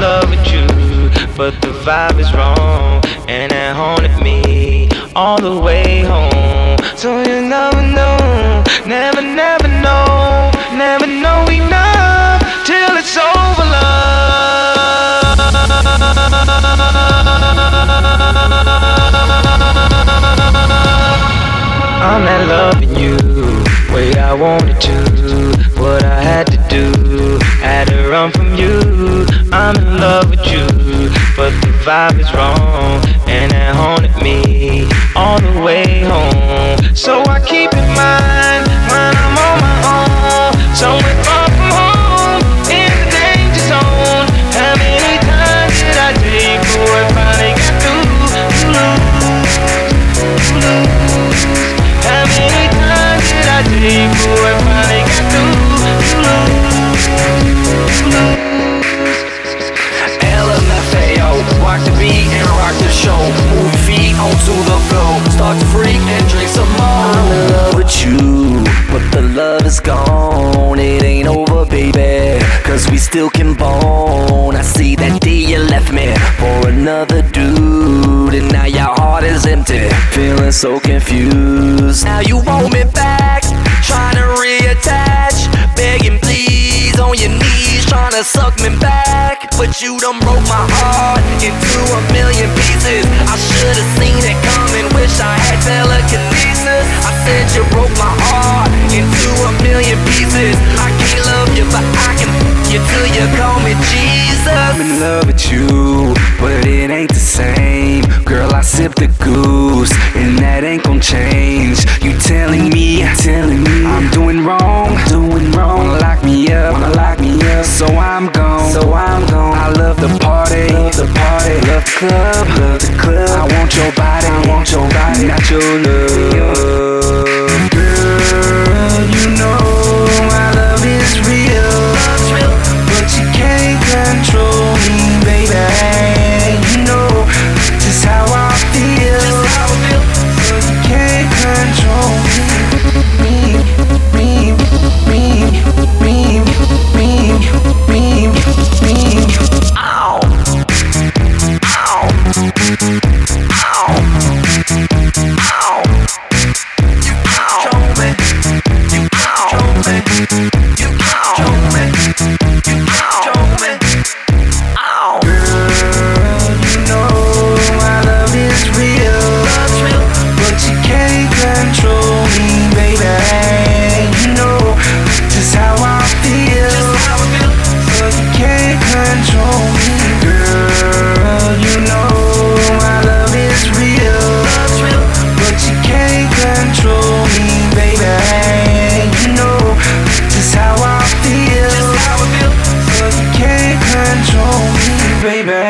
love with you, but the vibe is wrong, and it haunted me all the way home. So you never know, never, never know, never know enough till it's over, love. I'm not loving you way I wanted to, what I had to do, had to run from you. I'm in love with you, but the vibe is wrong, and it haunted me all the way home. So I keep onto the floor. Start to freak and drink some more. I'm in love with you, but the love is gone. It ain't over, baby. Cause we still can bone. I see that day you left me for another dude. And now your heart is empty. Feeling so confused. Now you want me back. Trying to reattach. Begging, please, on your knees. Trying to suck me back. But you done broke my heart into a million pieces. Love with you, but it ain't the same. Girl, I sip the goose, and that ain't gon' change. You telling me, telling me I'm doing wrong, doing wrong. Wanna lock me up, wanna lock me up. So I'm gone, so I'm gone. I love the party, love the party, love the club, love the club. I want your body, I want your body, not your love. baby.